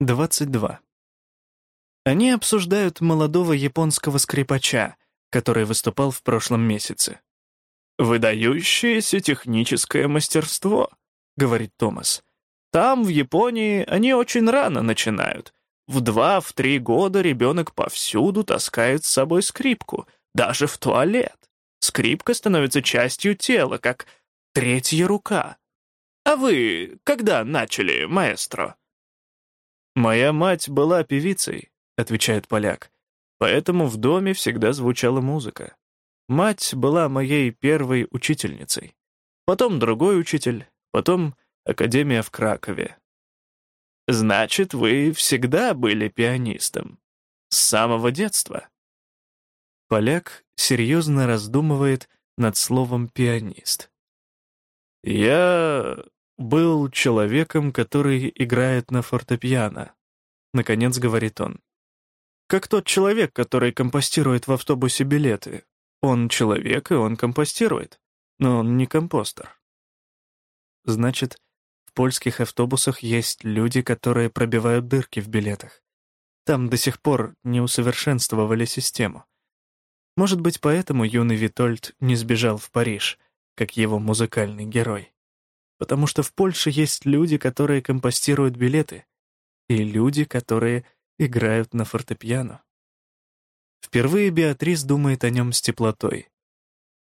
22. Они обсуждают молодого японского скрипача, который выступал в прошлом месяце. «Выдающееся техническое мастерство», — говорит Томас. «Там, в Японии, они очень рано начинают. В два-в три года ребенок повсюду таскает с собой скрипку, даже в туалет. Скрипка становится частью тела, как третья рука. А вы когда начали, маэстро?» «Моя мать была певицей», — отвечает поляк, «поэтому в доме всегда звучала музыка. Мать была моей первой учительницей. Потом другой учитель, потом академия в Кракове. Значит, вы всегда были пианистом. С самого детства. Поляк серьезно раздумывает над словом «пианист». «Я был человеком, который играет на фортепиано», — наконец говорит он. «Как тот человек, который компостирует в автобусе билеты. Он человек, и он компостирует, но он не компостер. Значит, в польских автобусах есть люди, которые пробивают дырки в билетах. Там до сих пор не усовершенствовали систему. Может быть, поэтому юный Витольд не сбежал в Париж, как его музыкальный герой. Потому что в Польше есть люди, которые компостируют билеты, и люди, которые играют на фортепиано. Впервые Беатрис думает о нем с теплотой.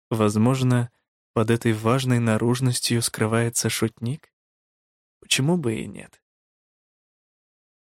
Возможно, под этой важной наружностью скрывается шутник? Почему бы и нет?